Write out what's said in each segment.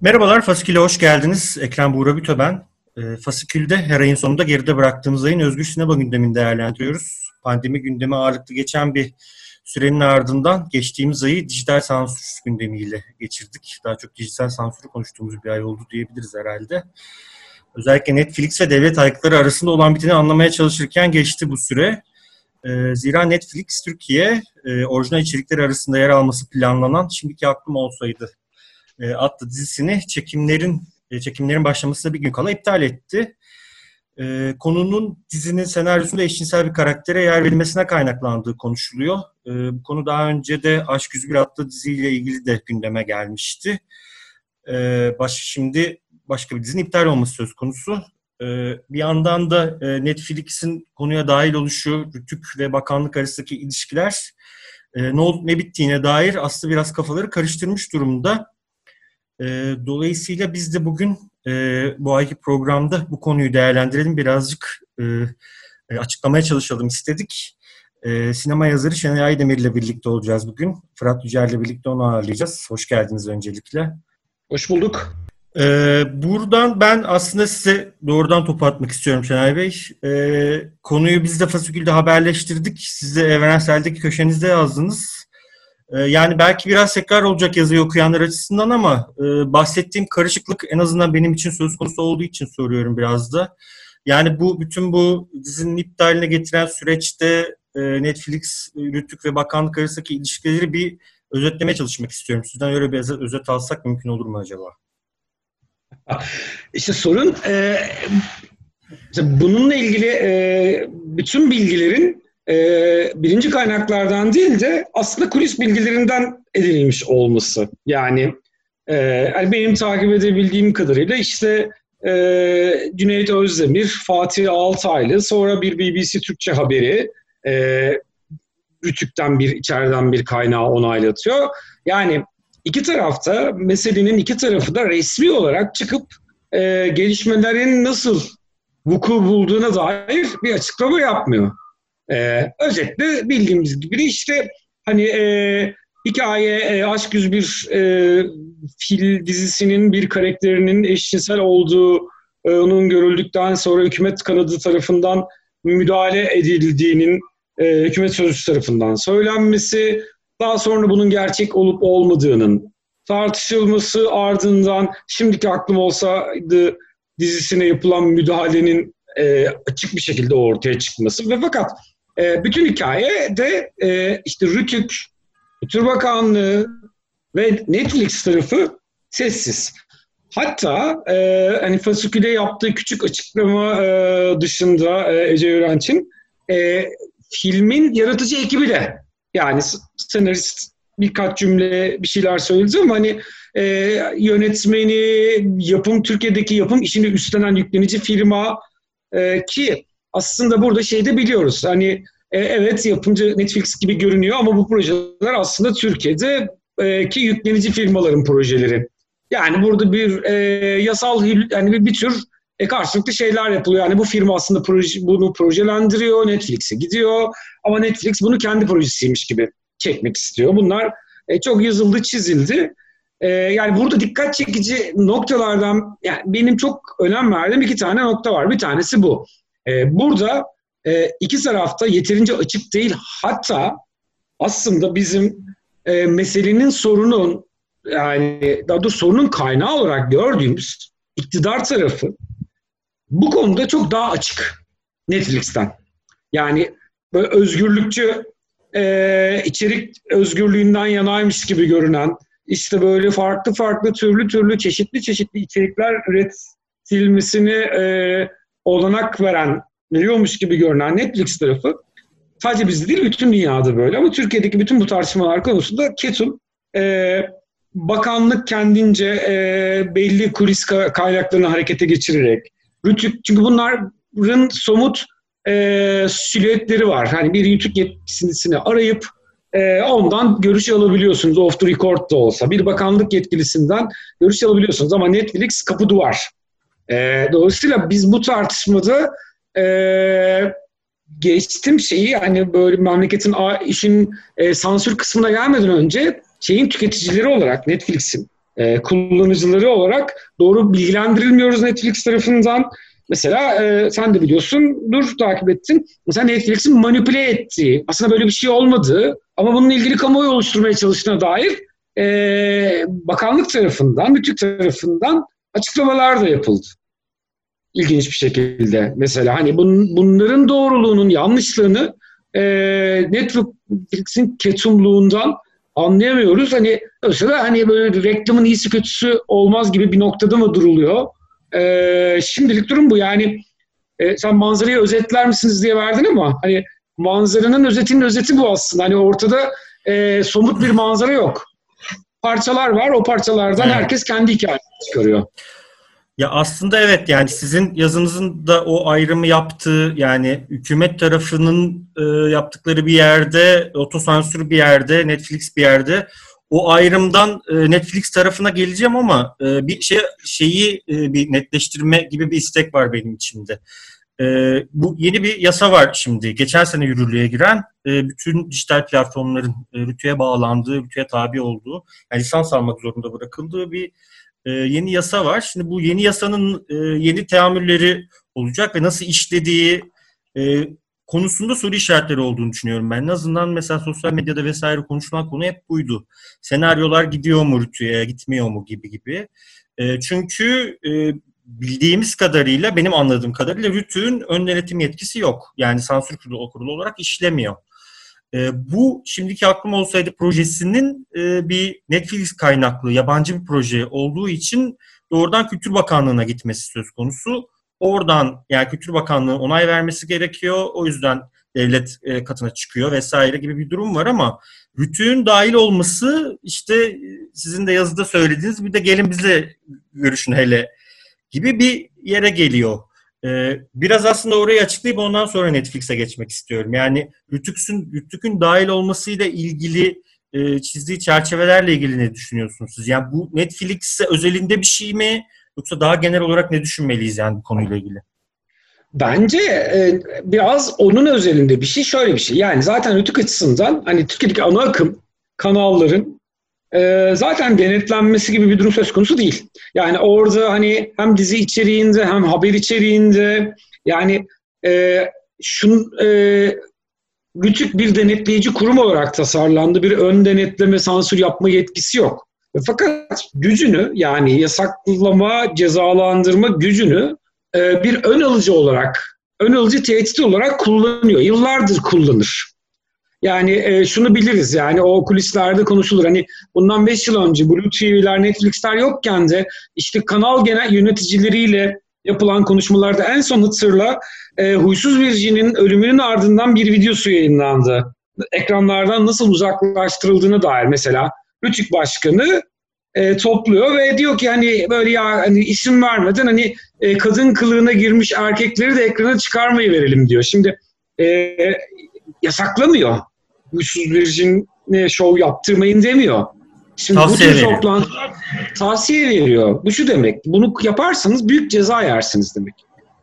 Merhabalar, Fasikül'e hoş geldiniz. Ekrem Buğra Büte ben. E, Fasikül'de her ayın sonunda geride bıraktığımız ayın özgür sinema gündemini değerlendiriyoruz. Pandemi gündemi ağırlıklı geçen bir sürenin ardından geçtiğimiz ayı dijital sansür gündemiyle geçirdik. Daha çok dijital sansürü konuştuğumuz bir ay oldu diyebiliriz herhalde. Özellikle Netflix ve devlet ayakları arasında olan biteni anlamaya çalışırken geçti bu süre. E, zira Netflix Türkiye e, orijinal içerikleri arasında yer alması planlanan Şimdiki Aklım Olsaydı e, adlı dizisini çekimlerin e, çekimlerin başlamasına bir gün kala iptal etti. E, konunun dizinin senaryosunda eşcinsel bir karaktere yer verilmesine kaynaklandığı konuşuluyor. E, bu konu daha önce de Aşk 101 adlı diziyle ilgili de gündeme gelmişti. Baş, şimdi başka bir dizinin iptal olması söz konusu. Bir yandan da Netflix'in konuya dahil oluşu, Rütük ve bakanlık arasındaki ilişkiler ne olup ne bittiğine dair aslında biraz kafaları karıştırmış durumda. E, dolayısıyla biz de bugün e, bu ayki programda bu konuyu değerlendirelim. Birazcık e, e, açıklamaya çalışalım istedik. E, sinema yazarı Şenay Aydemir ile birlikte olacağız bugün. Fırat Yücel ile birlikte onu ağırlayacağız. Hoş geldiniz öncelikle. Hoş bulduk. Ee, buradan ben aslında size doğrudan topu atmak istiyorum Şenay Bey. Ee, konuyu biz de Fasikül'de haberleştirdik. Siz de Evrensel'deki köşenizde yazdınız. Ee, yani belki biraz tekrar olacak yazıyı okuyanlar açısından ama e, bahsettiğim karışıklık en azından benim için söz konusu olduğu için soruyorum biraz da. Yani bu bütün bu dizinin iptaline getiren süreçte e, Netflix, Rütük ve bakanlık arasındaki ilişkileri bir özetlemeye çalışmak istiyorum. Sizden öyle bir özet alsak mümkün olur mu acaba? İşte sorun e, bununla ilgili e, bütün bilgilerin e, birinci kaynaklardan değil de aslında kulis bilgilerinden edinilmiş olması. Yani, e, benim takip edebildiğim kadarıyla işte e, Cüneyt Özdemir, Fatih Altaylı, sonra bir BBC Türkçe haberi, e, Rütük'ten bir içeriden bir kaynağı onaylatıyor. Yani iki tarafta meselenin iki tarafı da resmi olarak çıkıp e, gelişmelerin nasıl vuku bulduğuna dair bir açıklama yapmıyor. E, özetle bildiğimiz gibi işte hani e, hikaye e, Aşk 101 e, fil dizisinin bir karakterinin eşcinsel olduğu e, onun görüldükten sonra hükümet kanadı tarafından müdahale edildiğinin e, hükümet sözcüsü tarafından söylenmesi, daha sonra bunun gerçek olup olmadığının tartışılması ardından şimdiki aklım olsaydı dizisine yapılan müdahalenin e, açık bir şekilde ortaya çıkması ve fakat e, bütün hikaye de e, işte Rütük, Kültür Bakanlığı ve Netflix tarafı sessiz. Hatta e, hani Fasikül'e yaptığı küçük açıklama e, dışında e, Ece Öğrenç'in e, filmin yaratıcı ekibi de yani senarist birkaç cümle bir şeyler söyledi ama hani e, yönetmeni, yapım Türkiye'deki yapım işini üstlenen yüklenici firma e, ki aslında burada şey de biliyoruz. Hani e, evet yapımcı Netflix gibi görünüyor ama bu projeler aslında Türkiye'de e, ki yüklenici firmaların projeleri. Yani burada bir e, yasal yani bir, bir tür e, karşılıklı şeyler yapılıyor. Yani bu firma aslında proje, bunu projelendiriyor, Netflix'e gidiyor ama Netflix bunu kendi projesiymiş gibi çekmek istiyor. Bunlar e, çok yazıldı, çizildi. E, yani burada dikkat çekici noktalardan yani benim çok önem verdiğim iki tane nokta var. Bir tanesi bu. E, burada e, iki tarafta yeterince açık değil. Hatta aslında bizim e, meselenin sorunun yani daha doğrusu sorunun kaynağı olarak gördüğümüz iktidar tarafı bu konuda çok daha açık Netflix'ten. Yani böyle özgürlükçü e, içerik özgürlüğünden yanaymış gibi görünen işte böyle farklı farklı türlü türlü çeşitli çeşitli içerikler üretilmesini e, olanak veren veriyormuş gibi görünen Netflix tarafı sadece bizde değil bütün dünyada böyle ama Türkiye'deki bütün bu tartışmalar konusunda ketum e, bakanlık kendince e, belli kulis kaynaklarını harekete geçirerek, Rütük, çünkü bunların somut e, silüetleri var. Hani bir Rütük yetkilisini arayıp e, ondan görüş alabiliyorsunuz off the record da olsa. Bir bakanlık yetkilisinden görüş alabiliyorsunuz ama Netflix kapı duvar. E, dolayısıyla biz bu tartışmada e, geçtim şeyi hani böyle memleketin işin e, sansür kısmına gelmeden önce şeyin tüketicileri olarak Netflix'in e, kullanıcıları olarak doğru bilgilendirilmiyoruz Netflix tarafından. Mesela e, sen de biliyorsun, dur takip ettin. Mesela Netflix'in manipüle ettiği, aslında böyle bir şey olmadığı ama bununla ilgili kamuoyu oluşturmaya çalıştığına dair e, bakanlık tarafından, bütün tarafından açıklamalar da yapıldı. İlginç bir şekilde. Mesela hani bun, bunların doğruluğunun yanlışlığını e, Netflix'in ketumluğundan anlayamıyoruz. Hani mesela hani böyle reklamın iyisi kötüsü olmaz gibi bir noktada mı duruluyor? Ee, şimdilik durum bu. Yani e, sen manzarayı özetler misiniz diye verdin ama hani manzaranın özetinin özeti bu aslında. Hani ortada e, somut bir manzara yok. Parçalar var. O parçalardan evet. herkes kendi hikayesini çıkarıyor. Ya aslında evet yani sizin yazınızın da o ayrımı yaptığı yani hükümet tarafının e, yaptıkları bir yerde, otosansür bir yerde, Netflix bir yerde o ayrımdan e, Netflix tarafına geleceğim ama e, bir şey şeyi e, bir netleştirme gibi bir istek var benim içimde. E, bu yeni bir yasa var şimdi. Geçen sene yürürlüğe giren e, bütün dijital platformların e, rütüye bağlandığı, rütüye tabi olduğu, yani lisans almak zorunda bırakıldığı bir e, yeni yasa var. Şimdi bu yeni yasanın e, yeni teamülleri olacak ve nasıl işlediği e, konusunda soru işaretleri olduğunu düşünüyorum ben. En azından mesela sosyal medyada vesaire konuşulan konu hep buydu. Senaryolar gidiyor mu rütüye, gitmiyor mu gibi gibi. Çünkü bildiğimiz kadarıyla, benim anladığım kadarıyla rütüğün ön denetim yetkisi yok. Yani sansür kurulu, kurulu olarak işlemiyor. E, bu şimdiki aklım olsaydı projesinin e, bir Netflix kaynaklı yabancı bir proje olduğu için doğrudan Kültür Bakanlığı'na gitmesi söz konusu. Oradan yani Kültür Bakanlığı onay vermesi gerekiyor. O yüzden devlet e, katına çıkıyor vesaire gibi bir durum var ama rütüğün dahil olması işte sizin de yazıda söylediğiniz bir de gelin bize görüşün hele gibi bir yere geliyor. Ee, biraz aslında orayı açıklayıp ondan sonra Netflix'e geçmek istiyorum. Yani Rütük'ün Rütük'ün dahil olmasıyla ilgili e, çizdiği çerçevelerle ilgili ne düşünüyorsunuz siz? Yani bu Netflix'e özelinde bir şey mi yoksa daha genel olarak ne düşünmeliyiz yani bu konuyla ilgili? Bence e, biraz onun özelinde bir şey şöyle bir şey. Yani zaten Rütük açısından hani Türkiye'deki ana akım kanalların e, zaten denetlenmesi gibi bir durum söz konusu değil. Yani orada hani hem dizi içeriğinde hem haber içeriğinde yani e, şun e, Rütük bir denetleyici kurum olarak tasarlandı. Bir ön denetleme, sansür yapma yetkisi yok. Fakat gücünü yani yasaklama, cezalandırma gücünü e, bir ön alıcı olarak, ön alıcı tehdit olarak kullanıyor. Yıllardır kullanır. Yani e, şunu biliriz yani o kulislerde konuşulur. Hani bundan 5 yıl önce Blue TV'ler, Netflix'ler yokken de işte kanal genel yöneticileriyle yapılan konuşmalarda en son hatırla e, Huysuz Virgin'in ölümünün ardından bir videosu yayınlandı. Ekranlardan nasıl uzaklaştırıldığını dair mesela Rütük Başkanı e, topluyor ve diyor ki hani böyle ya hani isim vermeden hani e, kadın kılığına girmiş erkekleri de ekrana çıkarmayı verelim diyor. Şimdi e, yasaklamıyor. Huysuz Virgin'e şov yaptırmayın demiyor. Şimdi tavsiye bu tür toplantılar tavsiye veriyor. Bu şu demek. Bunu yaparsanız büyük ceza yersiniz demek.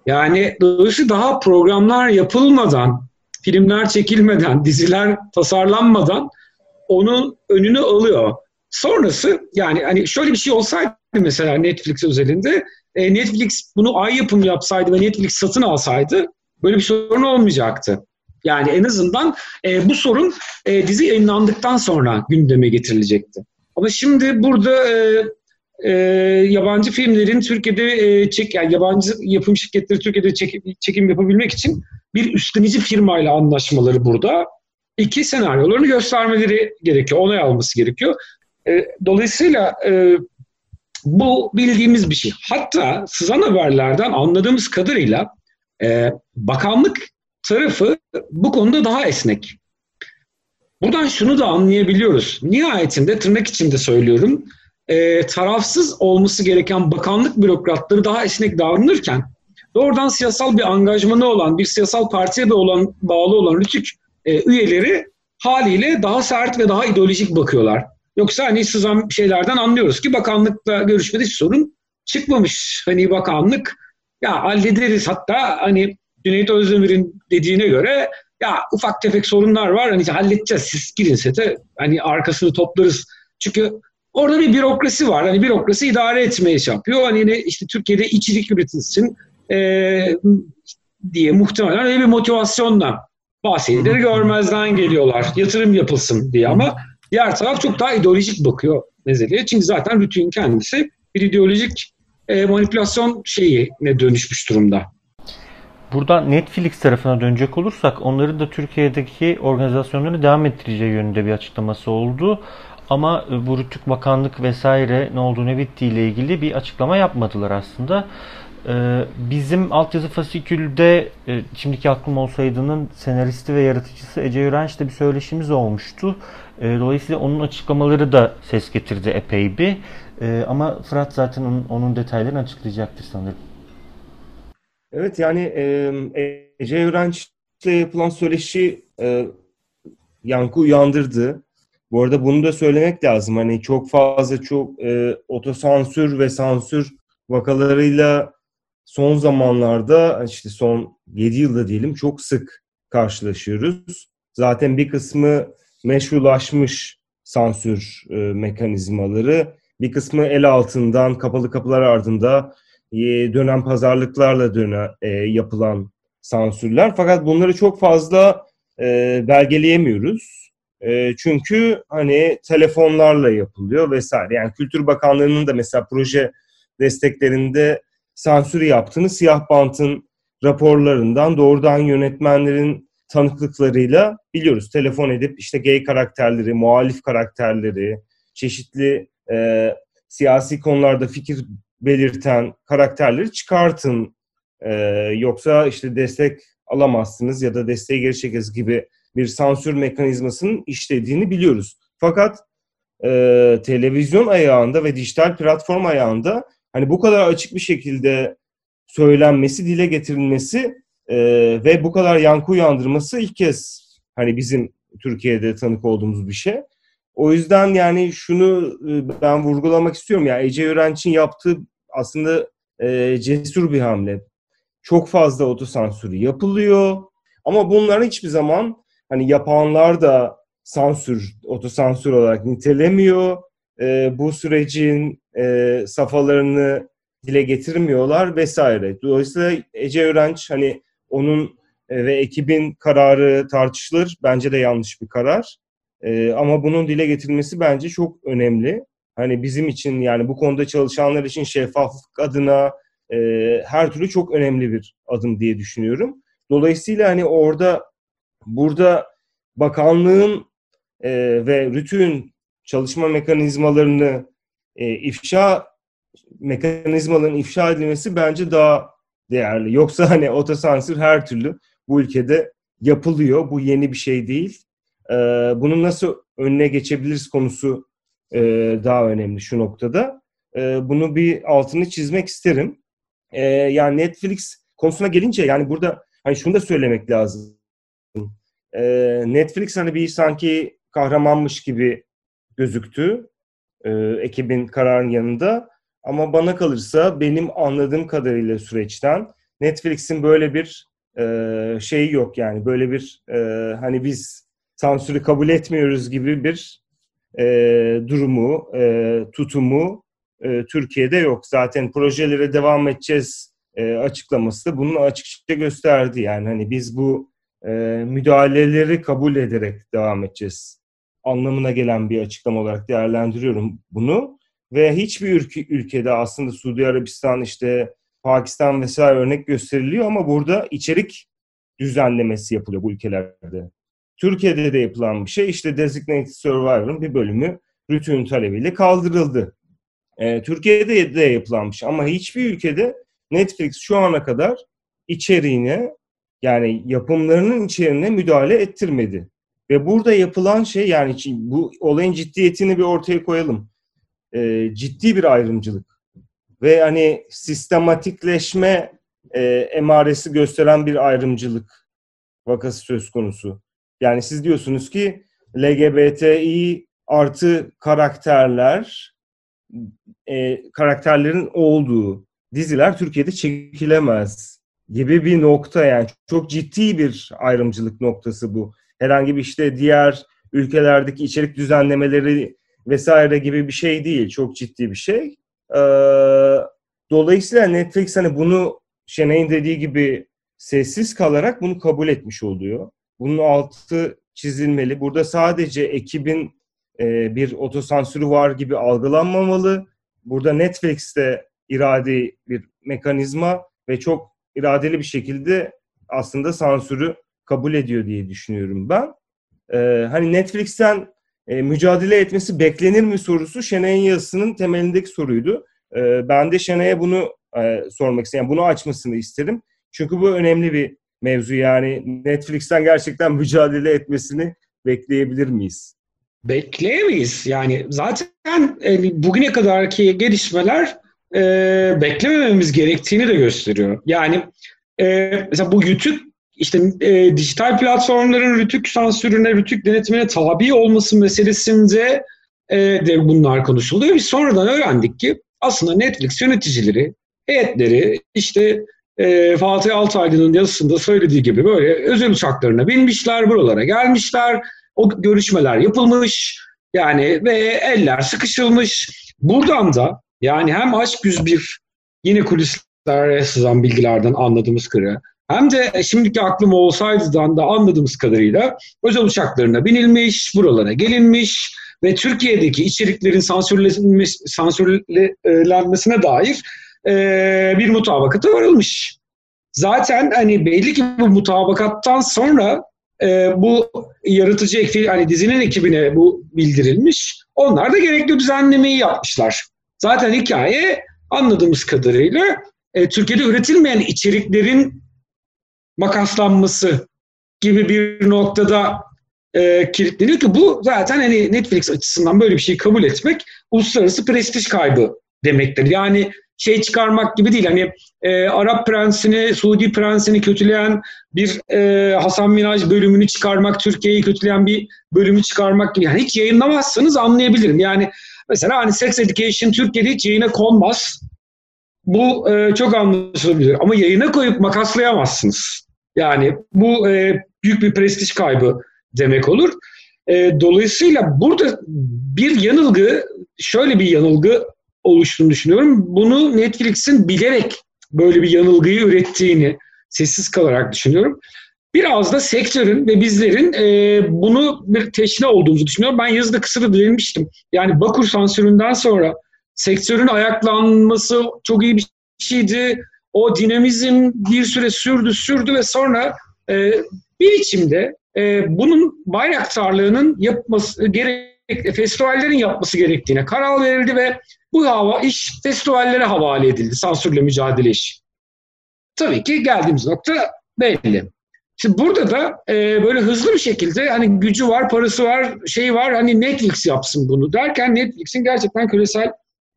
Yani dolayısıyla daha programlar yapılmadan, filmler çekilmeden, diziler tasarlanmadan onun önünü alıyor. Sonrası yani hani şöyle bir şey olsaydı mesela Netflix özelinde e, Netflix bunu ay yapımı yapsaydı ve Netflix satın alsaydı böyle bir sorun olmayacaktı. Yani en azından e, bu sorun e, dizi yayınlandıktan sonra gündeme getirilecekti. Ama şimdi burada e, e, yabancı filmlerin Türkiye'de e, çek, yani yabancı yapım şirketleri Türkiye'de çekim, çekim yapabilmek için bir üstlenici firmayla anlaşmaları burada. İki senaryolarını göstermeleri gerekiyor, onay alması gerekiyor. E, dolayısıyla e, bu bildiğimiz bir şey. Hatta sızan haberlerden anladığımız kadarıyla e, bakanlık tarafı bu konuda daha esnek. buradan şunu da anlayabiliyoruz. Nihayetinde tırnak içinde söylüyorum. E, tarafsız olması gereken bakanlık bürokratları daha esnek davranırken doğrudan siyasal bir angajmanı olan, bir siyasal partiye de olan bağlı olan rütük e, üyeleri haliyle daha sert ve daha ideolojik bakıyorlar. Yoksa hani sızan şeylerden anlıyoruz ki bakanlıkla görüşmede hiç sorun çıkmamış. Hani bakanlık ya hallederiz hatta hani Cüneyt Özdemir'in dediğine göre ya ufak tefek sorunlar var hani halledeceğiz siz girin sete hani arkasını toplarız. Çünkü orada bir bürokrasi var. Hani bürokrasi idare etmeye yapıyor. Hani işte Türkiye'de içerik üretilsin e, diye muhtemelen öyle bir motivasyonla bahsedileri görmezden geliyorlar. Yatırım yapılsın diye ama diğer taraf çok daha ideolojik bakıyor meseleye. Çünkü zaten Rütü'nün kendisi bir ideolojik e, manipülasyon şeyine dönüşmüş durumda. Burada Netflix tarafına dönecek olursak onların da Türkiye'deki organizasyonlarını devam ettireceği yönünde bir açıklaması oldu. Ama e, bu Rütük Bakanlık vesaire ne olduğu ne bittiği ile ilgili bir açıklama yapmadılar aslında. Ee, bizim altyazı fasikülde e, şimdiki aklım olsaydının senaristi ve yaratıcısı Ece Yürenç'le bir söyleşimiz olmuştu. Dolayısıyla onun açıklamaları da ses getirdi epey bir. Ama Fırat zaten onun, onun detaylarını açıklayacaktır sanırım. Evet yani e, Ece Yürenç'le yapılan söyleşi yankı uyandırdı. Bu arada bunu da söylemek lazım. Hani çok fazla çok e, otosansür ve sansür vakalarıyla son zamanlarda işte son 7 yılda diyelim çok sık karşılaşıyoruz. Zaten bir kısmı meşrulaşmış sansür e, mekanizmaları, bir kısmı el altından kapalı kapılar ardında dönen pazarlıklarla döne, e, yapılan sansürler. Fakat bunları çok fazla e, belgeleyemiyoruz. E, çünkü hani telefonlarla yapılıyor vesaire. Yani Kültür Bakanlığı'nın da mesela proje desteklerinde sansür yaptığını siyah bantın raporlarından doğrudan yönetmenlerin tanıklıklarıyla biliyoruz. Telefon edip işte gay karakterleri, muhalif karakterleri, çeşitli e, siyasi konularda fikir belirten karakterleri çıkartın. E, yoksa işte destek alamazsınız ya da desteği geri çekeriz gibi bir sansür mekanizmasının işlediğini biliyoruz. Fakat e, televizyon ayağında ve dijital platform ayağında hani bu kadar açık bir şekilde söylenmesi, dile getirilmesi e, ve bu kadar yankı uyandırması ilk kez hani bizim Türkiye'de tanık olduğumuz bir şey. O yüzden yani şunu e, ben vurgulamak istiyorum. Yani Ece Öğrenç'in yaptığı aslında e, cesur bir hamle. Çok fazla otosansür yapılıyor. Ama bunların hiçbir zaman hani yapanlar da sansür, otosansür olarak nitelemiyor. E, bu sürecin e, safhalarını dile getirmiyorlar vesaire. Dolayısıyla Ece Öğrenç hani onun e, ve ekibin kararı tartışılır. Bence de yanlış bir karar. E, ama bunun dile getirilmesi bence çok önemli. Hani bizim için yani bu konuda çalışanlar için şeffaflık adına e, her türlü çok önemli bir adım diye düşünüyorum. Dolayısıyla hani orada burada bakanlığın e, ve RÜTÜ'nün çalışma mekanizmalarını e, ifşa mekanizmaların ifşa edilmesi bence daha değerli. Yoksa hani otosansür her türlü bu ülkede yapılıyor. Bu yeni bir şey değil. E, bunun nasıl önüne geçebiliriz konusu e, daha önemli şu noktada. E, bunu bir altını çizmek isterim. E, yani Netflix konusuna gelince yani burada hani şunu da söylemek lazım. E, Netflix hani bir sanki kahramanmış gibi gözüktü e, ekibin kararın yanında. Ama bana kalırsa benim anladığım kadarıyla süreçten Netflix'in böyle bir e, şeyi yok yani böyle bir e, hani biz sansürü kabul etmiyoruz gibi bir e, durumu, e, tutumu e, Türkiye'de yok. Zaten projelere devam edeceğiz e, açıklaması bunu açıkça gösterdi. Yani hani biz bu e, müdahaleleri kabul ederek devam edeceğiz anlamına gelen bir açıklama olarak değerlendiriyorum bunu. Ve hiçbir ülke, ülkede aslında Suudi Arabistan işte Pakistan vesaire örnek gösteriliyor ama burada içerik düzenlemesi yapılıyor bu ülkelerde. Türkiye'de de yapılan bir şey işte Designated Survivor'ın bir bölümü Rütü'nün talebiyle kaldırıldı. Ee, Türkiye'de de yapılan bir şey ama hiçbir ülkede Netflix şu ana kadar içeriğine yani yapımlarının içeriğine müdahale ettirmedi. Ve burada yapılan şey yani bu olayın ciddiyetini bir ortaya koyalım. E, ciddi bir ayrımcılık. Ve hani sistematikleşme e, emaresi gösteren bir ayrımcılık vakası söz konusu. Yani siz diyorsunuz ki LGBTİ artı karakterler e, karakterlerin olduğu diziler Türkiye'de çekilemez gibi bir nokta yani çok ciddi bir ayrımcılık noktası bu. Herhangi bir işte diğer ülkelerdeki içerik düzenlemeleri vesaire gibi bir şey değil. Çok ciddi bir şey. Ee, dolayısıyla Netflix hani bunu Şenay'ın dediği gibi sessiz kalarak bunu kabul etmiş oluyor. Bunun altı çizilmeli. Burada sadece ekibin e, bir otosansürü var gibi algılanmamalı. Burada Netflix'te iradi bir mekanizma ve çok iradeli bir şekilde aslında sansürü kabul ediyor diye düşünüyorum ben. Ee, hani Netflix'ten e, mücadele etmesi beklenir mi sorusu Şenay'ın yazısının temelindeki soruydu. Ee, ben de Şenay'a bunu e, sormak istedim. Yani bunu açmasını isterim. Çünkü bu önemli bir mevzu yani Netflix'ten gerçekten mücadele etmesini bekleyebilir miyiz? Bekleyemeyiz. Yani zaten e, bugüne kadarki gelişmeler e, beklemememiz gerektiğini de gösteriyor. Yani e, mesela bu YouTube işte e, dijital platformların rütük sansürüne, rütük denetimine tabi olması meselesinde e, de bunlar konuşuldu. Biz sonradan öğrendik ki aslında Netflix yöneticileri, heyetleri işte e, Fatih Altaylı'nın yazısında söylediği gibi böyle özel uçaklarına binmişler, buralara gelmişler, o görüşmeler yapılmış yani ve eller sıkışılmış. Buradan da yani hem Aşk 101 yine kulislere sızan bilgilerden anladığımız kadarıyla hem de şimdiki aklım olsaydıdan da anladığımız kadarıyla özel uçaklarına binilmiş, buralara gelinmiş ve Türkiye'deki içeriklerin sansürlenmesine dair e, bir mutabakata varılmış. Zaten hani belli ki bu mutabakattan sonra e, bu yaratıcı ekip, hani dizinin ekibine bu bildirilmiş. Onlar da gerekli düzenlemeyi yapmışlar. Zaten hikaye anladığımız kadarıyla e, Türkiye'de üretilmeyen içeriklerin makaslanması gibi bir noktada e, kilitleniyor ki bu zaten hani Netflix açısından böyle bir şeyi kabul etmek uluslararası prestij kaybı demektir. Yani şey çıkarmak gibi değil. Hani e, Arap prensini, Suudi prensini kötüleyen bir e, Hasan Minaj bölümünü çıkarmak, Türkiye'yi kötüleyen bir bölümü çıkarmak gibi. Yani hiç yayınlamazsanız anlayabilirim. Yani mesela hani Sex Education Türkiye'de hiç yayına konmaz. Bu e, çok anlaşılabilir. Ama yayına koyup makaslayamazsınız. Yani bu e, büyük bir prestij kaybı demek olur. E, dolayısıyla burada bir yanılgı, şöyle bir yanılgı oluştuğunu düşünüyorum. Bunu Netflix'in bilerek böyle bir yanılgıyı ürettiğini sessiz kalarak düşünüyorum. Biraz da sektörün ve bizlerin e, bunu bir teşne olduğumuzu düşünüyorum. Ben yazıda kısırı değinmiştim. Yani Bakur sansüründen sonra sektörün ayaklanması çok iyi bir şeydi. O dinamizm bir süre sürdü sürdü ve sonra e, bir içimde e, bunun bayraktarlığının yapması gerek festivallerin yapması gerektiğine karar verildi ve bu hava iş festivallere havale edildi. Sansürle mücadele işi. Tabii ki geldiğimiz nokta belli. Şimdi burada da e, böyle hızlı bir şekilde hani gücü var, parası var, şey var hani Netflix yapsın bunu derken Netflix'in gerçekten küresel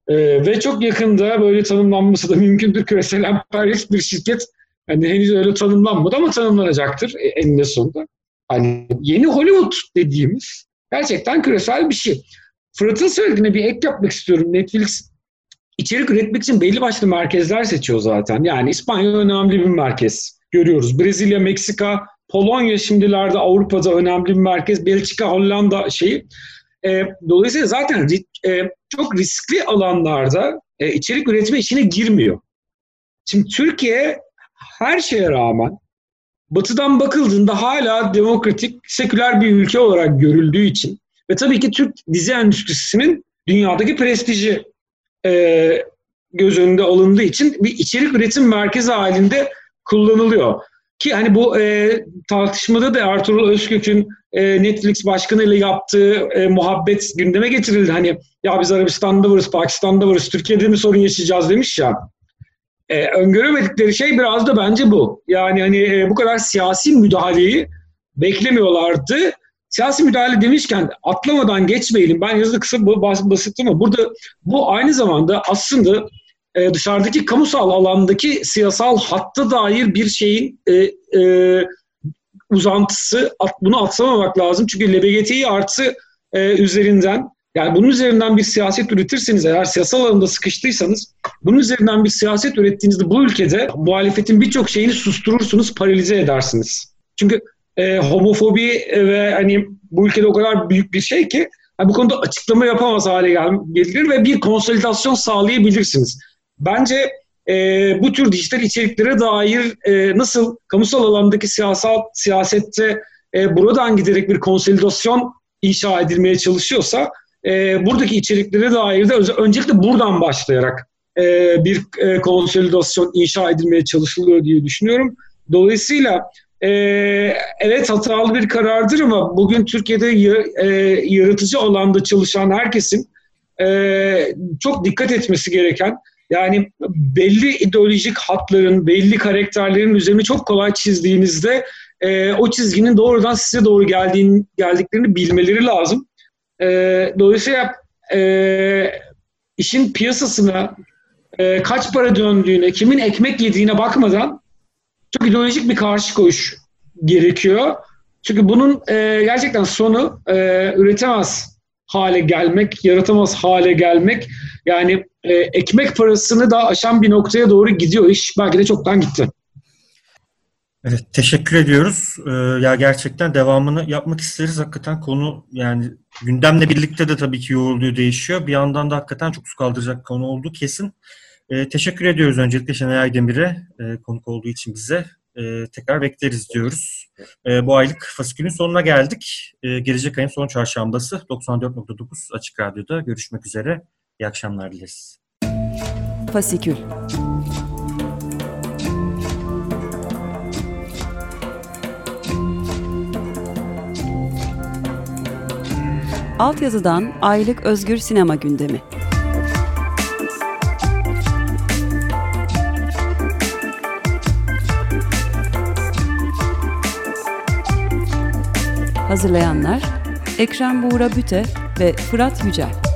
e, ve çok yakında böyle tanımlanması da mümkündür küresel emperyalist bir şirket. Hani henüz öyle tanımlanmadı ama tanımlanacaktır e, eninde sonunda. Hani yeni Hollywood dediğimiz gerçekten küresel bir şey. Fırat'ın söylediğine bir ek yapmak istiyorum. Netflix içerik üretmek için belli başlı merkezler seçiyor zaten. Yani İspanya önemli bir merkez. Görüyoruz. Brezilya, Meksika, Polonya şimdilerde Avrupa'da önemli bir merkez. Belçika, Hollanda şeyi. E, dolayısıyla zaten e, çok riskli alanlarda e, içerik üretme işine girmiyor. Şimdi Türkiye her şeye rağmen batıdan bakıldığında hala demokratik, seküler bir ülke olarak görüldüğü için ve tabii ki Türk dizi endüstrisinin dünyadaki prestiji e, göz önünde alındığı için bir içerik üretim merkezi halinde kullanılıyor. Ki hani bu e, tartışmada da Ertuğrul Özkök'ün e, Netflix başkanı ile yaptığı e, muhabbet gündeme getirildi. Hani ya biz Arabistan'da varız, Pakistan'da varız, Türkiye'de mi sorun yaşayacağız demiş ya. E, öngöremedikleri şey biraz da bence bu. Yani hani e, bu kadar siyasi müdahaleyi beklemiyorlardı siyasi müdahale demişken atlamadan geçmeyelim. Ben yazıda kısa basit ama burada bu aynı zamanda aslında e, dışarıdaki kamusal alandaki siyasal hatta dair bir şeyin e, e, uzantısı. At, bunu atlamamak lazım. Çünkü LBGTİ artı e, üzerinden yani bunun üzerinden bir siyaset üretirseniz eğer siyasal alanda sıkıştıysanız bunun üzerinden bir siyaset ürettiğinizde bu ülkede muhalefetin birçok şeyini susturursunuz, paralize edersiniz. Çünkü e, homofobi ve hani bu ülkede o kadar büyük bir şey ki yani bu konuda açıklama yapamaz hale gelir ve bir konsolidasyon sağlayabilirsiniz. Bence e, bu tür dijital içeriklere dair e, nasıl kamusal alandaki siyasal siyasette e, buradan giderek bir konsolidasyon inşa edilmeye çalışıyorsa e, buradaki içeriklere dair de öncelikle buradan başlayarak e, bir e, konsolidasyon inşa edilmeye çalışılıyor diye düşünüyorum. Dolayısıyla e, evet hatalı bir karardır ama bugün Türkiye'de e, yaratıcı alanda çalışan herkesin e, çok dikkat etmesi gereken yani belli ideolojik hatların, belli karakterlerin üzerine çok kolay çizdiğinizde e, o çizginin doğrudan size doğru geldiğin, geldiklerini bilmeleri lazım. E, dolayısıyla e, işin piyasasına e, kaç para döndüğüne, kimin ekmek yediğine bakmadan çok ideolojik bir karşı koyuş gerekiyor. Çünkü bunun e, gerçekten sonu e, üretemez hale gelmek, yaratamaz hale gelmek. Yani e, ekmek parasını da aşan bir noktaya doğru gidiyor iş. Belki de çoktan gitti. Evet, teşekkür ediyoruz. Ee, ya gerçekten devamını yapmak isteriz. Hakikaten konu yani gündemle birlikte de tabii ki yoğurluyor, değişiyor. Bir yandan da hakikaten çok su kaldıracak konu oldu kesin. Ee, teşekkür ediyoruz öncelikle Şenay Aydemir'e e, konuk olduğu için bize. E, tekrar bekleriz diyoruz. E, bu aylık fasikülün sonuna geldik. E, gelecek ayın son çarşambası 94.9 Açık Radyo'da görüşmek üzere. İyi akşamlar dileriz. Fasikül Altyazıdan aylık özgür sinema gündemi. Hazırlayanlar Ekrem Buğra Büte ve Fırat Yücel.